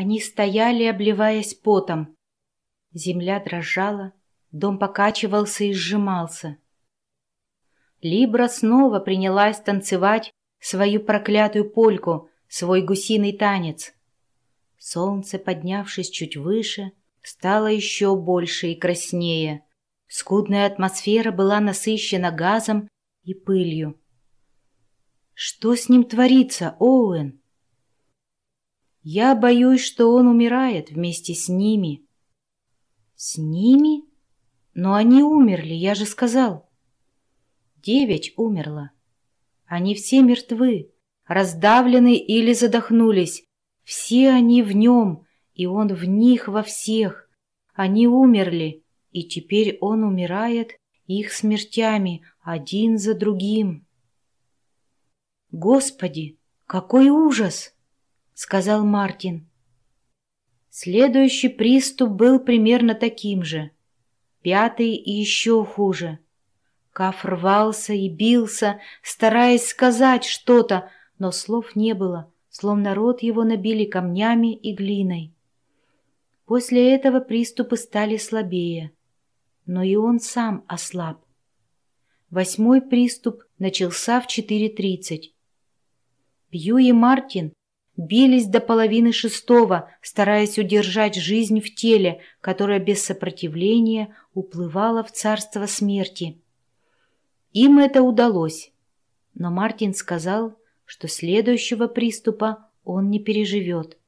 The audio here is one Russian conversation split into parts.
Они стояли, обливаясь потом. Земля дрожала, дом покачивался и сжимался. Либра снова принялась танцевать свою проклятую польку, свой гусиный танец. Солнце, поднявшись чуть выше, стало еще больше и краснее. Скудная атмосфера была насыщена газом и пылью. Что с ним творится, Оуэн? Я боюсь, что он умирает вместе с ними. С ними? Но они умерли, я же сказал. Девять умерла. Они все мертвы, раздавлены или задохнулись. Все они в нем, и он в них во всех. Они умерли, и теперь он умирает их смертями один за другим. «Господи, какой ужас!» — сказал Мартин. Следующий приступ был примерно таким же. Пятый и еще хуже. Каф рвался и бился, стараясь сказать что-то, но слов не было, словно рот его набили камнями и глиной. После этого приступы стали слабее, но и он сам ослаб. Восьмой приступ начался в 4.30. Пью и Мартин бились до половины шестого, стараясь удержать жизнь в теле, которая без сопротивления уплывала в царство смерти. Им это удалось, но Мартин сказал, что следующего приступа он не переживет.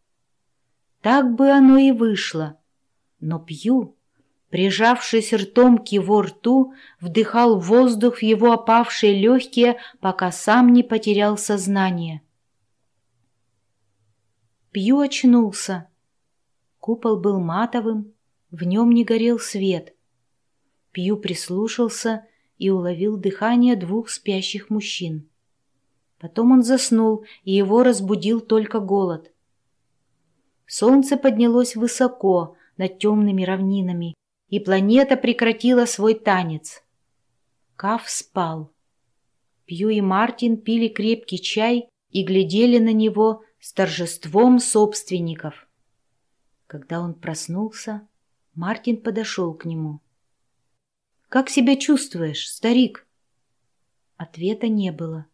Так бы оно и вышло, но Пью прижавшись ртом к его рту, вдыхал воздух в его опавшие легкие, пока сам не потерял сознание. Пью очнулся. Купол был матовым, в нем не горел свет. Пью прислушался и уловил дыхание двух спящих мужчин. Потом он заснул, и его разбудил только голод. Солнце поднялось высоко над темными равнинами, и планета прекратила свой танец. Каф спал. Пью и Мартин пили крепкий чай и глядели на него с торжеством собственников. Когда он проснулся, Мартин подошел к нему. «Как себя чувствуешь, старик?» Ответа не было.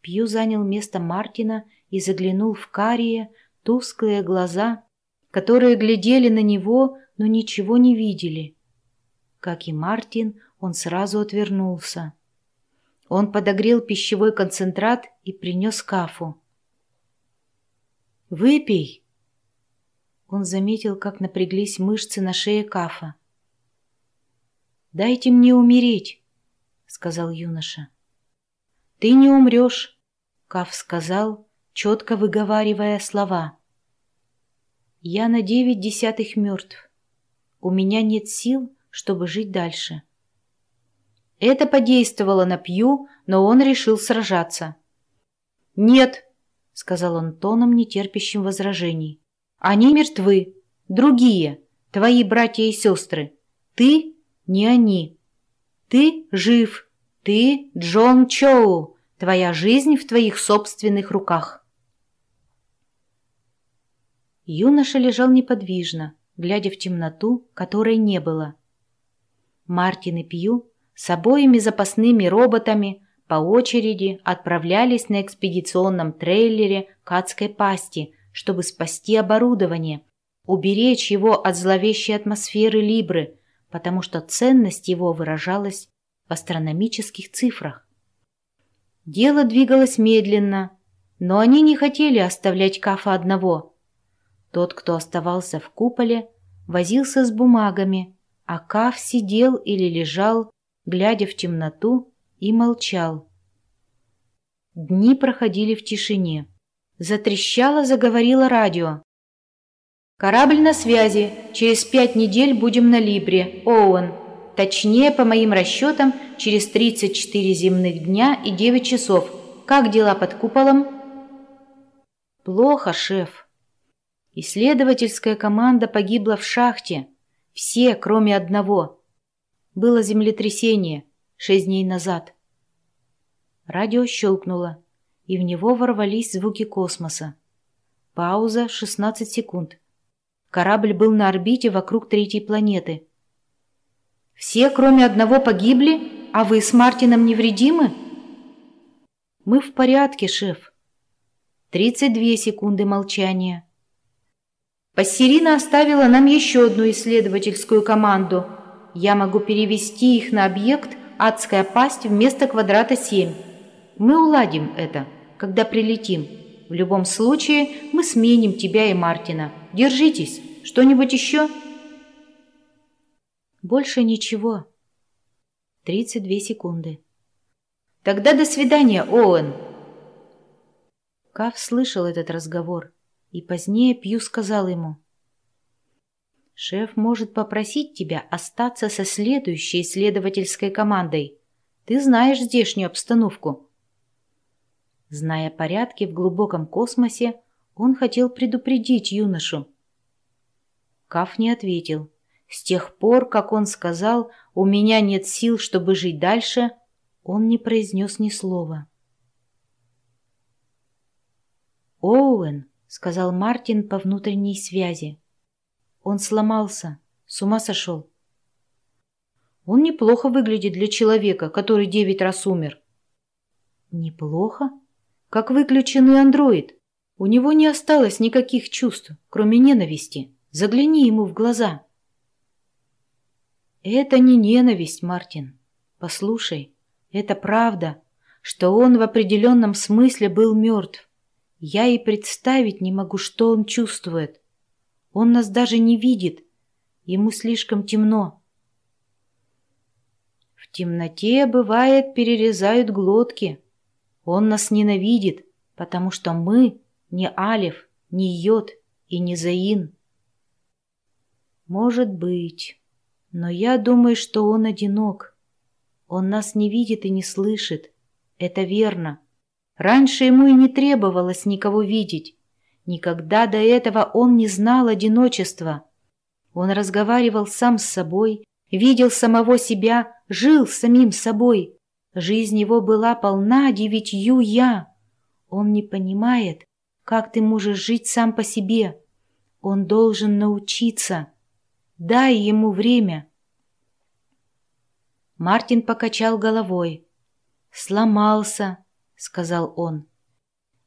Пью занял место Мартина и заглянул в карие, тусклые глаза, которые глядели на него, но ничего не видели. Как и Мартин, он сразу отвернулся. Он подогрел пищевой концентрат и принес кафу. «Выпей!» Он заметил, как напряглись мышцы на шее кафа. «Дайте мне умереть», — сказал юноша. «Ты не умрешь», — Каф сказал, четко выговаривая слова. «Я на девять десятых мертв. У меня нет сил, чтобы жить дальше. Это подействовало на Пью, но он решил сражаться. «Нет», — сказал он тоном, нетерпящим возражений. «Они мертвы. Другие, твои братья и сестры. Ты — не они. Ты жив. Ты — Джон Чоу. Твоя жизнь в твоих собственных руках». Юноша лежал неподвижно, глядя в темноту, которой не было. Мартин и Пью с обоими запасными роботами по очереди отправлялись на экспедиционном трейлере к адской пасти, чтобы спасти оборудование, уберечь его от зловещей атмосферы Либры, потому что ценность его выражалась в астрономических цифрах. Дело двигалось медленно, но они не хотели оставлять Кафа одного – тот, кто оставался в куполе, возился с бумагами, а Каф сидел или лежал, глядя в темноту, и молчал. Дни проходили в тишине. Затрещало, заговорило радио. «Корабль на связи. Через пять недель будем на Либре. Оуэн. Точнее, по моим расчетам, через 34 земных дня и 9 часов. Как дела под куполом?» «Плохо, шеф», Исследовательская команда погибла в шахте. Все, кроме одного. Было землетрясение шесть дней назад. Радио щелкнуло, и в него ворвались звуки космоса. Пауза 16 секунд. Корабль был на орбите вокруг третьей планеты. «Все, кроме одного, погибли, а вы с Мартином невредимы?» «Мы в порядке, шеф». 32 секунды молчания. Пассерина оставила нам еще одну исследовательскую команду. Я могу перевести их на объект «Адская пасть» вместо квадрата 7. Мы уладим это, когда прилетим. В любом случае, мы сменим тебя и Мартина. Держитесь. Что-нибудь еще?» «Больше ничего». 32 секунды. «Тогда до свидания, Оуэн!» Кав слышал этот разговор, и позднее Пью сказал ему. «Шеф может попросить тебя остаться со следующей исследовательской командой. Ты знаешь здешнюю обстановку». Зная порядки в глубоком космосе, он хотел предупредить юношу. Каф не ответил. С тех пор, как он сказал «у меня нет сил, чтобы жить дальше», он не произнес ни слова. «Оуэн», — сказал Мартин по внутренней связи. «Он сломался, с ума сошел». «Он неплохо выглядит для человека, который девять раз умер». «Неплохо? Как выключенный андроид. У него не осталось никаких чувств, кроме ненависти». Загляни ему в глаза. Это не ненависть, Мартин. Послушай, это правда, что он в определенном смысле был мертв. Я и представить не могу, что он чувствует. Он нас даже не видит. Ему слишком темно. В темноте, бывает, перерезают глотки. Он нас ненавидит, потому что мы не Алиф, не Йод и не Заин. Может быть. Но я думаю, что он одинок. Он нас не видит и не слышит. Это верно. Раньше ему и не требовалось никого видеть. Никогда до этого он не знал одиночества. Он разговаривал сам с собой, видел самого себя, жил самим собой. Жизнь его была полна девятью «я». Он не понимает, как ты можешь жить сам по себе. Он должен научиться. Дай ему время. Мартин покачал головой. «Сломался», — сказал он.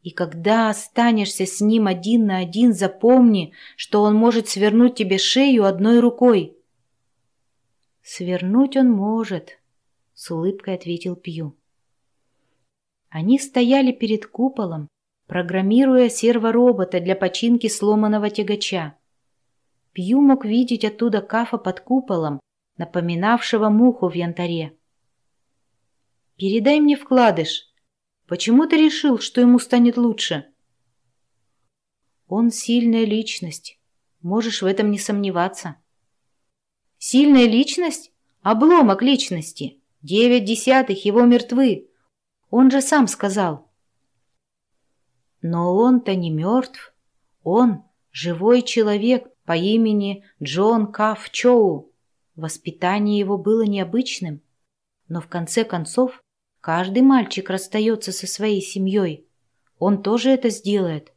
«И когда останешься с ним один на один, запомни, что он может свернуть тебе шею одной рукой». «Свернуть он может», — с улыбкой ответил Пью. Они стояли перед куполом, программируя серворобота для починки сломанного тягача. Пью мог видеть оттуда кафа под куполом, напоминавшего муху в янтаре. «Передай мне вкладыш. Почему ты решил, что ему станет лучше?» «Он сильная личность. Можешь в этом не сомневаться». «Сильная личность? Обломок личности. Девять десятых его мертвы. Он же сам сказал». «Но он-то не мертв. Он живой человек, по имени Джон Каф Чоу. Воспитание его было необычным, но в конце концов каждый мальчик расстается со своей семьей. Он тоже это сделает.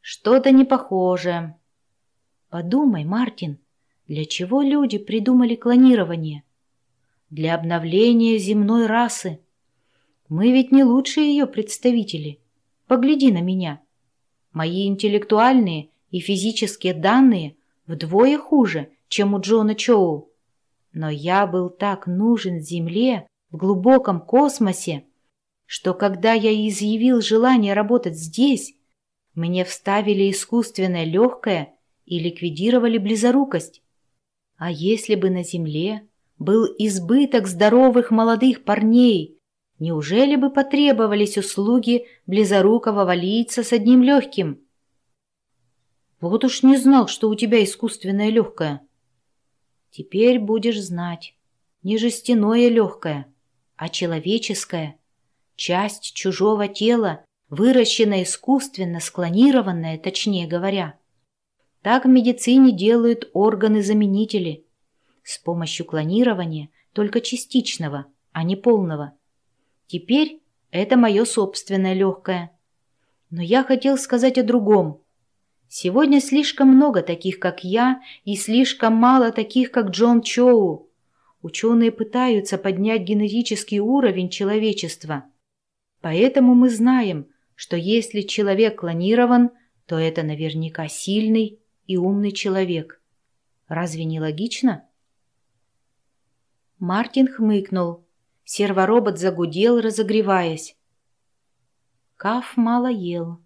Что-то не похоже. Подумай, Мартин, для чего люди придумали клонирование? Для обновления земной расы. Мы ведь не лучшие ее представители. Погляди на меня. Мои интеллектуальные и физические данные вдвое хуже, чем у Джона Чоу. Но я был так нужен Земле в глубоком космосе, что когда я изъявил желание работать здесь, мне вставили искусственное легкое и ликвидировали близорукость. А если бы на Земле был избыток здоровых молодых парней, неужели бы потребовались услуги близорукого валийца с одним легким? Вот уж не знал, что у тебя искусственное легкое. Теперь будешь знать. Не жестяное легкое, а человеческое. Часть чужого тела, выращенная искусственно, склонированная, точнее говоря. Так в медицине делают органы-заменители. С помощью клонирования только частичного, а не полного. Теперь это мое собственное легкое. Но я хотел сказать о другом. Сегодня слишком много таких, как я, и слишком мало таких, как Джон Чоу. Ученые пытаются поднять генетический уровень человечества. Поэтому мы знаем, что если человек клонирован, то это наверняка сильный и умный человек. Разве не логично? Мартин хмыкнул. Серворобот загудел, разогреваясь. Каф мало ел.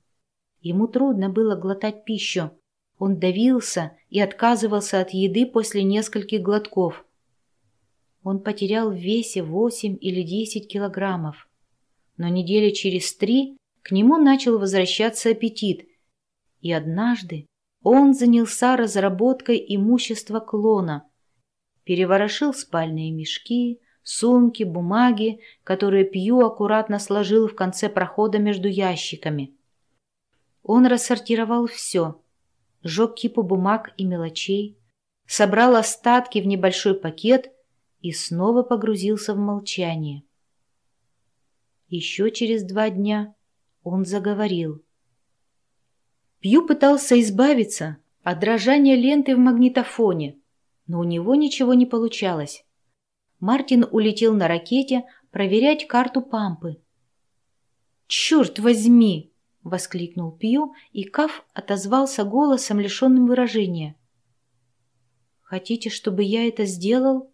Ему трудно было глотать пищу. Он давился и отказывался от еды после нескольких глотков. Он потерял в весе 8 или 10 килограммов. Но недели через три к нему начал возвращаться аппетит, и однажды он занялся разработкой имущества клона, переворошил спальные мешки, сумки, бумаги, которые Пью аккуратно сложил в конце прохода между ящиками. Он рассортировал все, сжег кипу бумаг и мелочей, собрал остатки в небольшой пакет и снова погрузился в молчание. Еще через два дня он заговорил. Пью пытался избавиться от дрожания ленты в магнитофоне, но у него ничего не получалось. Мартин улетел на ракете проверять карту Пампы. «Черт возьми!» — воскликнул Пью, и Каф отозвался голосом, лишенным выражения. «Хотите, чтобы я это сделал?»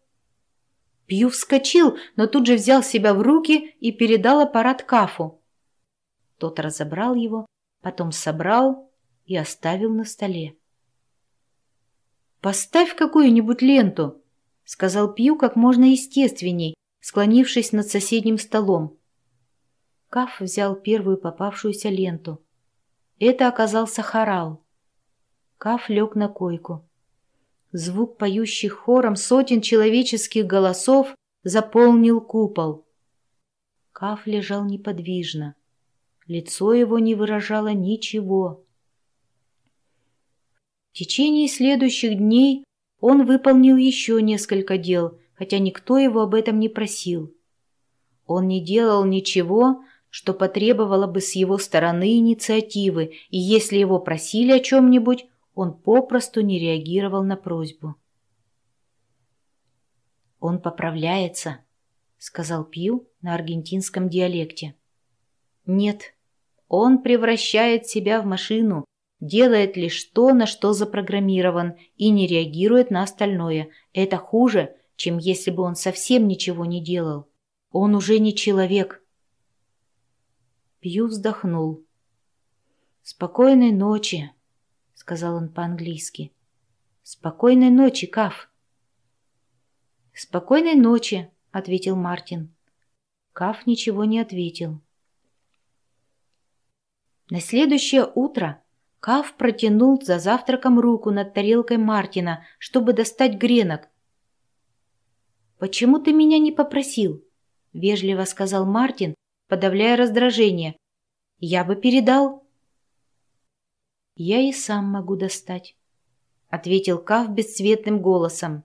Пью вскочил, но тут же взял себя в руки и передал аппарат Кафу. Тот разобрал его, потом собрал и оставил на столе. «Поставь какую-нибудь ленту», — сказал Пью как можно естественней, склонившись над соседним столом. Каф взял первую попавшуюся ленту. Это оказался хорал. Каф лег на койку. Звук поющих хором сотен человеческих голосов заполнил купол. Каф лежал неподвижно. Лицо его не выражало ничего. В течение следующих дней он выполнил еще несколько дел, хотя никто его об этом не просил. Он не делал ничего, что потребовало бы с его стороны инициативы, и если его просили о чем-нибудь, он попросту не реагировал на просьбу. «Он поправляется», — сказал Пью на аргентинском диалекте. «Нет, он превращает себя в машину, делает лишь то, на что запрограммирован, и не реагирует на остальное. Это хуже, чем если бы он совсем ничего не делал. Он уже не человек. Пью вздохнул. «Спокойной ночи», — сказал он по-английски. «Спокойной ночи, Каф». «Спокойной ночи», — ответил Мартин. Каф ничего не ответил. На следующее утро Каф протянул за завтраком руку над тарелкой Мартина, чтобы достать гренок. «Почему ты меня не попросил?» — вежливо сказал Мартин, подавляя раздражение. «Я бы передал». «Я и сам могу достать», — ответил Каф бесцветным голосом.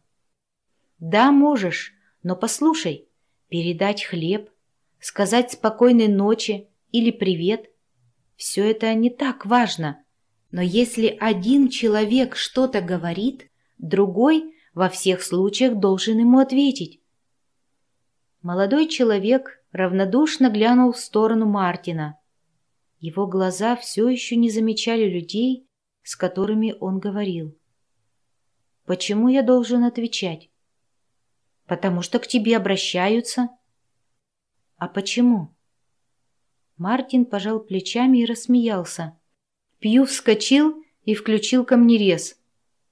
«Да, можешь, но послушай, передать хлеб, сказать спокойной ночи или привет — все это не так важно». Но если один человек что-то говорит, другой во всех случаях должен ему ответить. Молодой человек равнодушно глянул в сторону Мартина. Его глаза все еще не замечали людей, с которыми он говорил. «Почему я должен отвечать?» «Потому что к тебе обращаются». «А почему?» Мартин пожал плечами и рассмеялся. Пью вскочил и включил камнерез.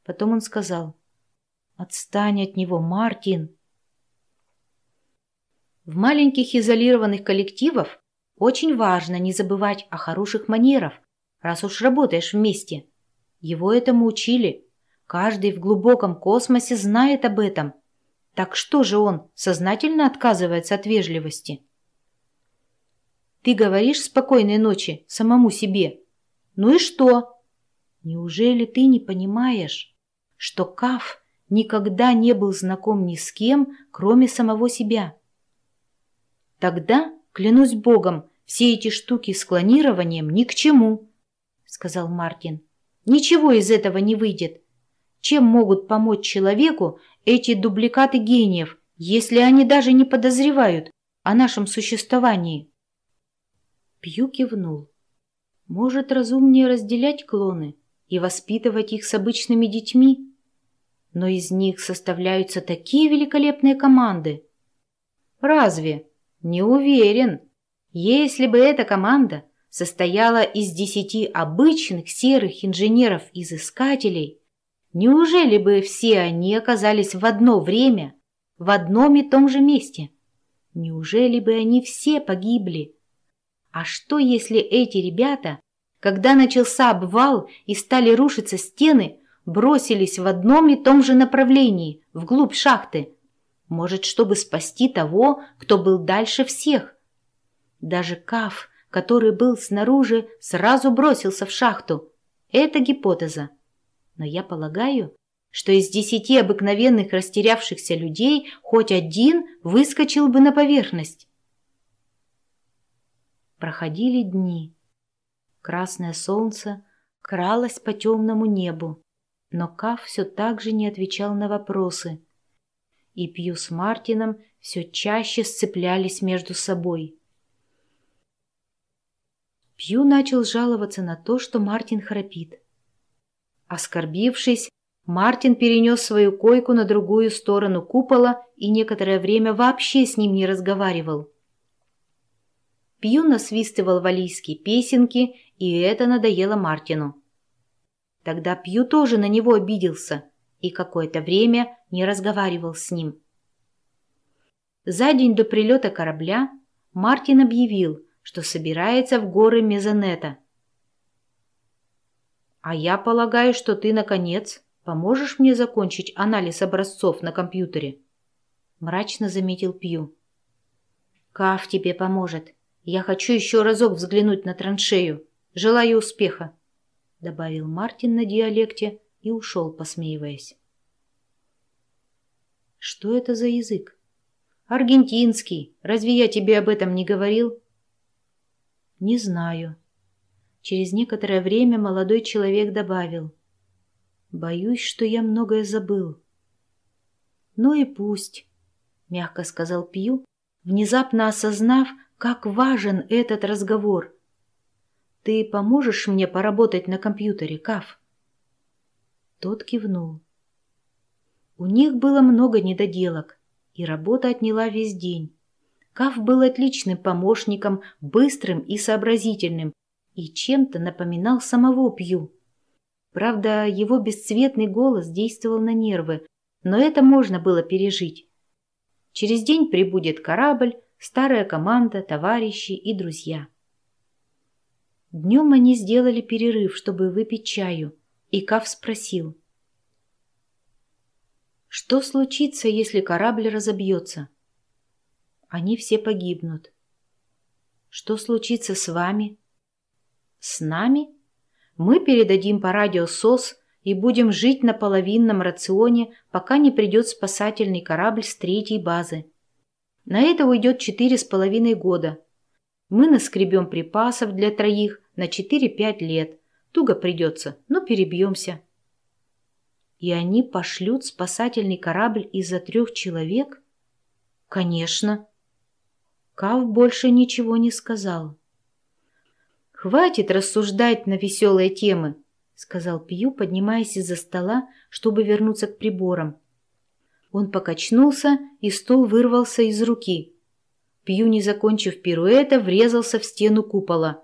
Потом он сказал, «Отстань от него, Мартин!» В маленьких изолированных коллективах очень важно не забывать о хороших манерах, раз уж работаешь вместе. Его этому учили. Каждый в глубоком космосе знает об этом. Так что же он сознательно отказывается от вежливости? Ты говоришь «спокойной ночи» самому себе – ну и что? Неужели ты не понимаешь, что Каф никогда не был знаком ни с кем, кроме самого себя? Тогда, клянусь Богом, все эти штуки с клонированием ни к чему, сказал Мартин. Ничего из этого не выйдет. Чем могут помочь человеку эти дубликаты гениев, если они даже не подозревают о нашем существовании? Пью кивнул. Может, разумнее разделять клоны и воспитывать их с обычными детьми? Но из них составляются такие великолепные команды. Разве? Не уверен. Если бы эта команда состояла из десяти обычных серых инженеров-изыскателей, неужели бы все они оказались в одно время, в одном и том же месте? Неужели бы они все погибли? А что, если эти ребята, когда начался обвал и стали рушиться стены, бросились в одном и том же направлении, вглубь шахты? Может, чтобы спасти того, кто был дальше всех? Даже Каф, который был снаружи, сразу бросился в шахту. Это гипотеза. Но я полагаю, что из десяти обыкновенных растерявшихся людей хоть один выскочил бы на поверхность. Проходили дни. Красное солнце кралось по темному небу, но Каф все так же не отвечал на вопросы. И Пью с Мартином все чаще сцеплялись между собой. Пью начал жаловаться на то, что Мартин храпит. Оскорбившись, Мартин перенес свою койку на другую сторону купола и некоторое время вообще с ним не разговаривал. Пью насвистывал валийские песенки, и это надоело Мартину. Тогда Пью тоже на него обиделся и какое-то время не разговаривал с ним. За день до прилета корабля Мартин объявил, что собирается в горы Мезонета. «А я полагаю, что ты, наконец, поможешь мне закончить анализ образцов на компьютере?» Мрачно заметил Пью. «Каф тебе поможет. Я хочу еще разок взглянуть на траншею. Желаю успеха», — добавил Мартин на диалекте и ушел, посмеиваясь. «Что это за язык?» «Аргентинский. Разве я тебе об этом не говорил?» «Не знаю». Через некоторое время молодой человек добавил. «Боюсь, что я многое забыл». «Ну и пусть», — мягко сказал Пью, внезапно осознав, как важен этот разговор. Ты поможешь мне поработать на компьютере, Каф? Тот кивнул. У них было много недоделок, и работа отняла весь день. Каф был отличным помощником, быстрым и сообразительным, и чем-то напоминал самого Пью. Правда, его бесцветный голос действовал на нервы, но это можно было пережить. Через день прибудет корабль, старая команда, товарищи и друзья. Днем они сделали перерыв, чтобы выпить чаю, и Кав спросил. «Что случится, если корабль разобьется?» «Они все погибнут». «Что случится с вами?» «С нами?» «Мы передадим по радио СОС и будем жить на половинном рационе, пока не придет спасательный корабль с третьей базы. На это уйдет четыре с половиной года. Мы наскребем припасов для троих на четыре-пять лет. Туго придется, но перебьемся. И они пошлют спасательный корабль из-за трех человек? Конечно. Кав больше ничего не сказал. «Хватит рассуждать на веселые темы», — сказал Пью, поднимаясь из-за стола, чтобы вернуться к приборам. Он покачнулся, и стул вырвался из руки. Пью, не закончив пируэта, врезался в стену купола.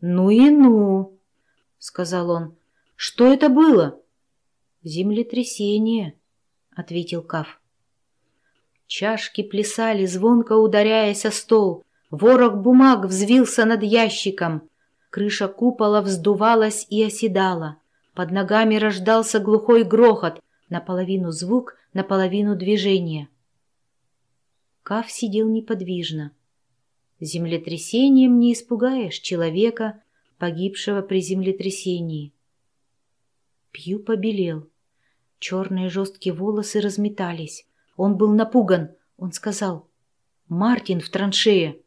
«Ну и ну!» — сказал он. «Что это было?» «Землетрясение», — ответил Каф. Чашки плясали, звонко ударяясь о стол. Ворох бумаг взвился над ящиком. Крыша купола вздувалась и оседала. Под ногами рождался глухой грохот, наполовину звук, наполовину движение. Кав сидел неподвижно. Землетрясением не испугаешь человека, погибшего при землетрясении. Пью побелел. Черные жесткие волосы разметались. Он был напуган. Он сказал «Мартин в траншее».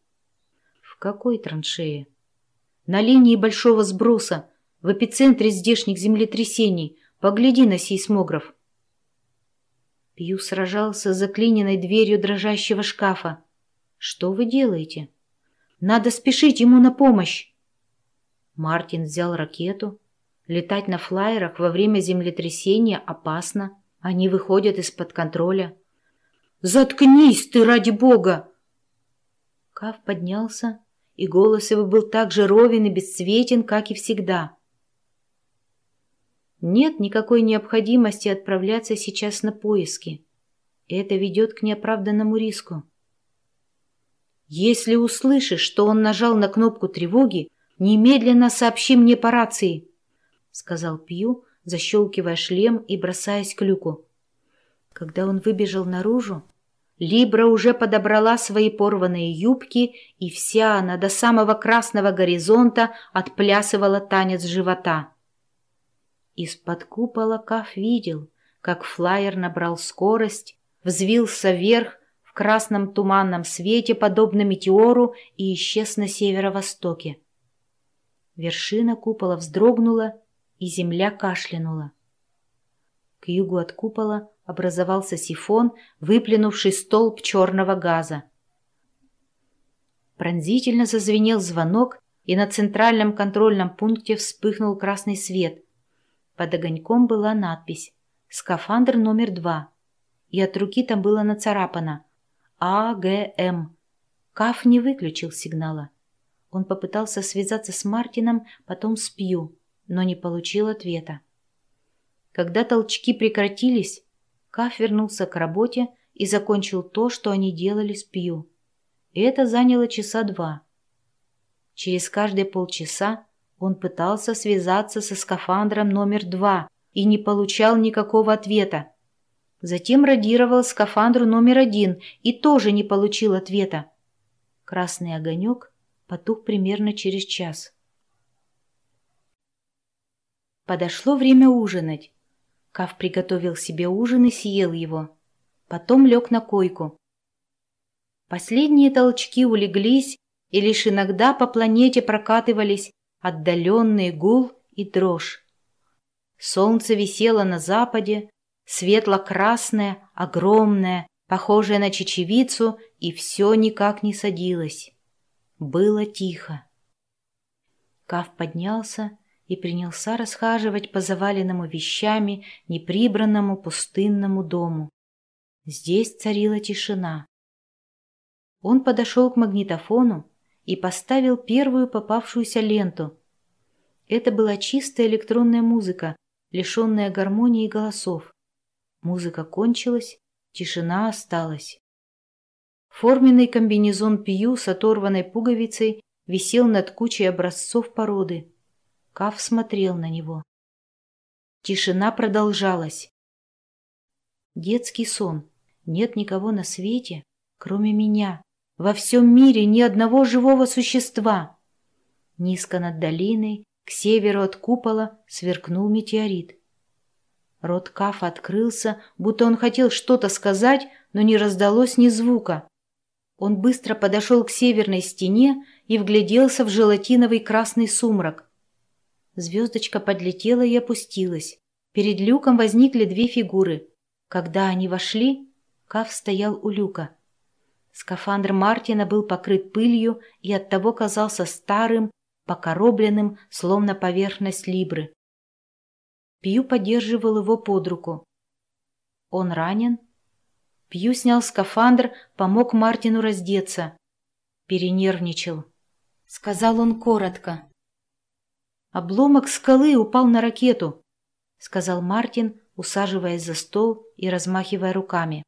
В какой траншее? На линии большого сброса, в эпицентре здешних землетрясений. Погляди на сейсмограф. Пью сражался с заклиненной дверью дрожащего шкафа. Что вы делаете? Надо спешить ему на помощь. Мартин взял ракету. Летать на флайерах во время землетрясения опасно. Они выходят из-под контроля. «Заткнись ты, ради бога!» Кав поднялся, и голос его был так же ровен и бесцветен, как и всегда. Нет никакой необходимости отправляться сейчас на поиски. Это ведет к неоправданному риску. Если услышишь, что он нажал на кнопку тревоги, немедленно сообщи мне по рации, — сказал Пью, защелкивая шлем и бросаясь к люку. Когда он выбежал наружу, Либра уже подобрала свои порванные юбки, и вся она до самого красного горизонта отплясывала танец живота. Из-под купола Каф видел, как флайер набрал скорость, взвился вверх в красном туманном свете, подобно метеору, и исчез на северо-востоке. Вершина купола вздрогнула, и земля кашлянула. К югу от купола образовался сифон, выплюнувший столб черного газа. Пронзительно зазвенел звонок, и на центральном контрольном пункте вспыхнул красный свет. Под огоньком была надпись «Скафандр номер два», и от руки там было нацарапано «АГМ». Каф не выключил сигнала. Он попытался связаться с Мартином, потом с Пью, но не получил ответа. Когда толчки прекратились, Каф вернулся к работе и закончил то, что они делали с Пью. И это заняло часа два. Через каждые полчаса он пытался связаться со скафандром номер два и не получал никакого ответа. Затем радировал скафандру номер один и тоже не получил ответа. Красный огонек потух примерно через час. Подошло время ужинать. Кав приготовил себе ужин и съел его. Потом лег на койку. Последние толчки улеглись, и лишь иногда по планете прокатывались отдаленный гул и дрожь. Солнце висело на западе, светло-красное, огромное, похожее на чечевицу, и все никак не садилось. Было тихо. Кав поднялся и принялся расхаживать по заваленному вещами неприбранному пустынному дому. Здесь царила тишина. Он подошел к магнитофону и поставил первую попавшуюся ленту. Это была чистая электронная музыка, лишенная гармонии голосов. Музыка кончилась, тишина осталась. Форменный комбинезон Пью с оторванной пуговицей висел над кучей образцов породы. Каф смотрел на него. Тишина продолжалась. Детский сон. Нет никого на свете, кроме меня. Во всем мире ни одного живого существа. Низко над долиной, к северу от купола, сверкнул метеорит. Рот Кафа открылся, будто он хотел что-то сказать, но не раздалось ни звука. Он быстро подошел к северной стене и вгляделся в желатиновый красный сумрак. Звездочка подлетела и опустилась. Перед люком возникли две фигуры. Когда они вошли, Каф стоял у люка. Скафандр Мартина был покрыт пылью и оттого казался старым, покоробленным, словно поверхность либры. Пью поддерживал его под руку. «Он ранен?» Пью снял скафандр, помог Мартину раздеться. Перенервничал. Сказал он коротко. «Обломок скалы упал на ракету», — сказал Мартин, усаживаясь за стол и размахивая руками.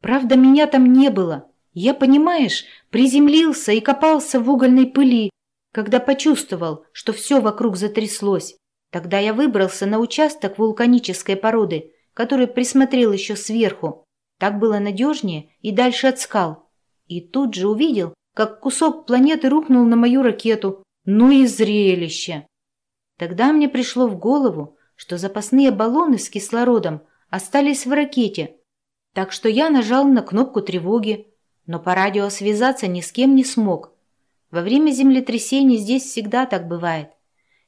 «Правда, меня там не было. Я, понимаешь, приземлился и копался в угольной пыли, когда почувствовал, что все вокруг затряслось. Тогда я выбрался на участок вулканической породы, который присмотрел еще сверху. Так было надежнее и дальше от скал. И тут же увидел, как кусок планеты рухнул на мою ракету. Ну и зрелище! Тогда мне пришло в голову, что запасные баллоны с кислородом остались в ракете, так что я нажал на кнопку тревоги, но по радио связаться ни с кем не смог. Во время землетрясений здесь всегда так бывает.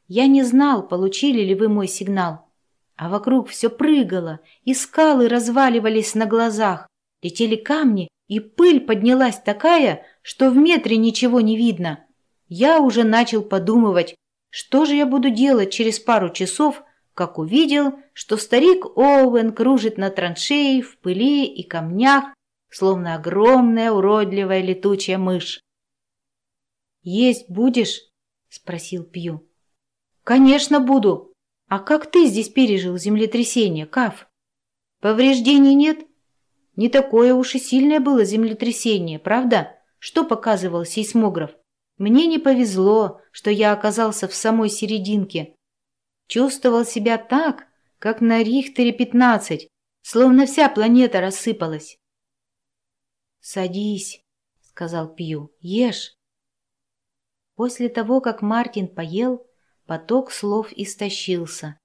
Я не знал, получили ли вы мой сигнал. А вокруг все прыгало, и скалы разваливались на глазах, летели камни, и пыль поднялась такая, что в метре ничего не видно. Я уже начал подумывать, что же я буду делать через пару часов, как увидел, что старик Оуэн кружит на траншеи в пыли и камнях, словно огромная уродливая летучая мышь. «Есть будешь?» — спросил Пью. «Конечно буду. А как ты здесь пережил землетрясение, Каф? Повреждений нет? Не такое уж и сильное было землетрясение, правда? Что показывал сейсмограф? Мне не повезло, что я оказался в самой серединке. Чувствовал себя так, как на Рихтере 15, словно вся планета рассыпалась. «Садись», — сказал Пью, — «ешь». После того, как Мартин поел, поток слов истощился.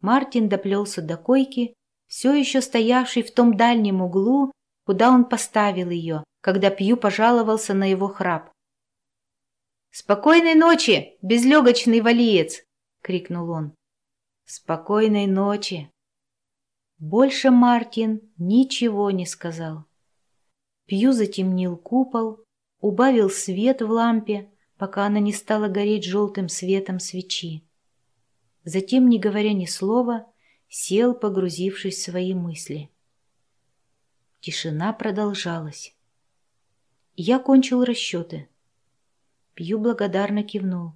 Мартин доплелся до койки, все еще стоявшей в том дальнем углу, куда он поставил ее, когда Пью пожаловался на его храп. «Спокойной ночи, безлегочный валиец!» — крикнул он. «Спокойной ночи!» Больше Мартин ничего не сказал. Пью затемнил купол, убавил свет в лампе, пока она не стала гореть желтым светом свечи. Затем, не говоря ни слова, сел, погрузившись в свои мысли. Тишина продолжалась. Я кончил расчеты. Пью благодарно кивнул.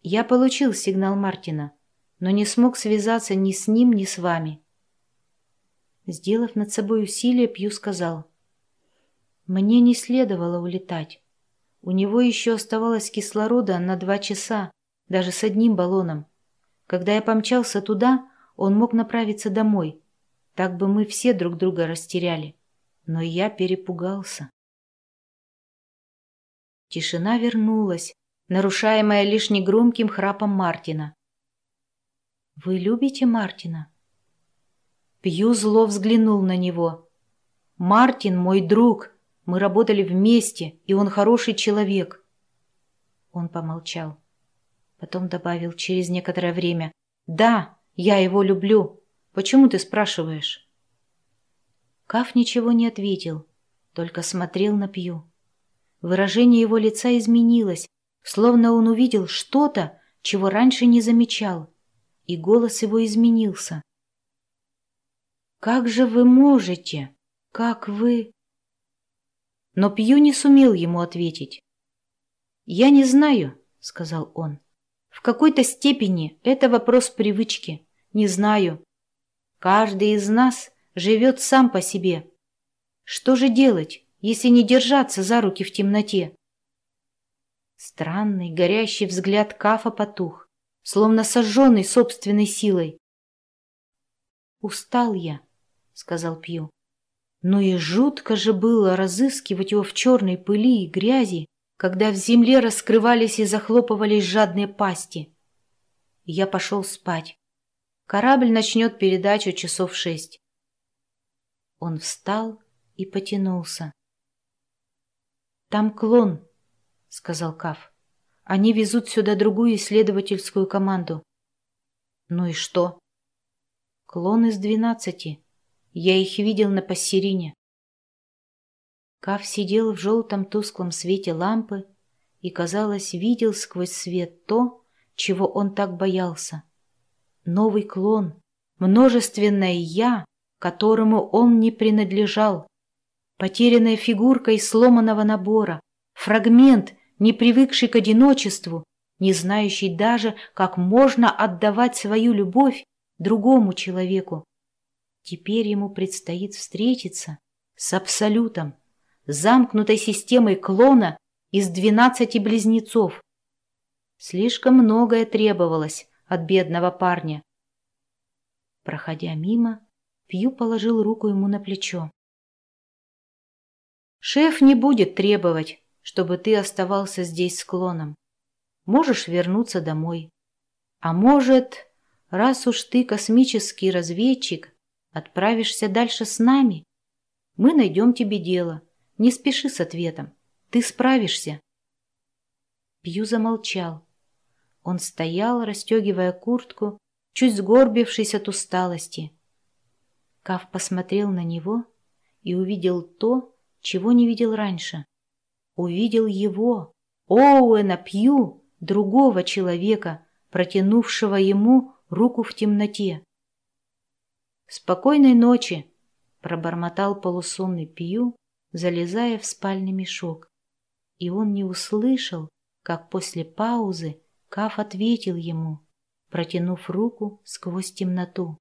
Я получил сигнал Мартина, но не смог связаться ни с ним, ни с вами. Сделав над собой усилие, Пью сказал. Мне не следовало улетать. У него еще оставалось кислорода на два часа, даже с одним баллоном. Когда я помчался туда, он мог направиться домой. Так бы мы все друг друга растеряли. Но я перепугался. Тишина вернулась, нарушаемая лишь негромким храпом Мартина. «Вы любите Мартина?» Пью зло взглянул на него. «Мартин мой друг!» Мы работали вместе, и он хороший человек. Он помолчал. Потом добавил через некоторое время. «Да, я его люблю. Почему ты спрашиваешь?» Каф ничего не ответил, только смотрел на Пью. Выражение его лица изменилось, словно он увидел что-то, чего раньше не замечал, и голос его изменился. «Как же вы можете? Как вы...» Но Пью не сумел ему ответить. «Я не знаю», — сказал он. «В какой-то степени это вопрос привычки. Не знаю. Каждый из нас живет сам по себе. Что же делать, если не держаться за руки в темноте?» Странный, горящий взгляд Кафа потух, словно сожженный собственной силой. «Устал я», — сказал Пью. Но и жутко же было разыскивать его в черной пыли и грязи, когда в земле раскрывались и захлопывались жадные пасти. я пошел спать. Корабль начнет передачу часов шесть. Он встал и потянулся. «Там клон», — сказал Каф. «Они везут сюда другую исследовательскую команду». «Ну и что?» «Клон из двенадцати. Я их видел на пассерине. Кав сидел в желтом тусклом свете лампы и, казалось, видел сквозь свет то, чего он так боялся. Новый клон, множественное «я», которому он не принадлежал, потерянная фигурка из сломанного набора, фрагмент, не привыкший к одиночеству, не знающий даже, как можно отдавать свою любовь другому человеку. Теперь ему предстоит встретиться с Абсолютом, замкнутой системой клона из двенадцати близнецов. Слишком многое требовалось от бедного парня. Проходя мимо, Пью положил руку ему на плечо. «Шеф не будет требовать, чтобы ты оставался здесь с клоном. Можешь вернуться домой. А может, раз уж ты космический разведчик, Отправишься дальше с нами? Мы найдем тебе дело. Не спеши с ответом. Ты справишься. Пью замолчал. Он стоял, расстегивая куртку, чуть сгорбившись от усталости. Кав посмотрел на него и увидел то, чего не видел раньше. Увидел его, Оуэна Пью, другого человека, протянувшего ему руку в темноте. «Спокойной ночи!» — пробормотал полусонный Пью, залезая в спальный мешок. И он не услышал, как после паузы Каф ответил ему, протянув руку сквозь темноту.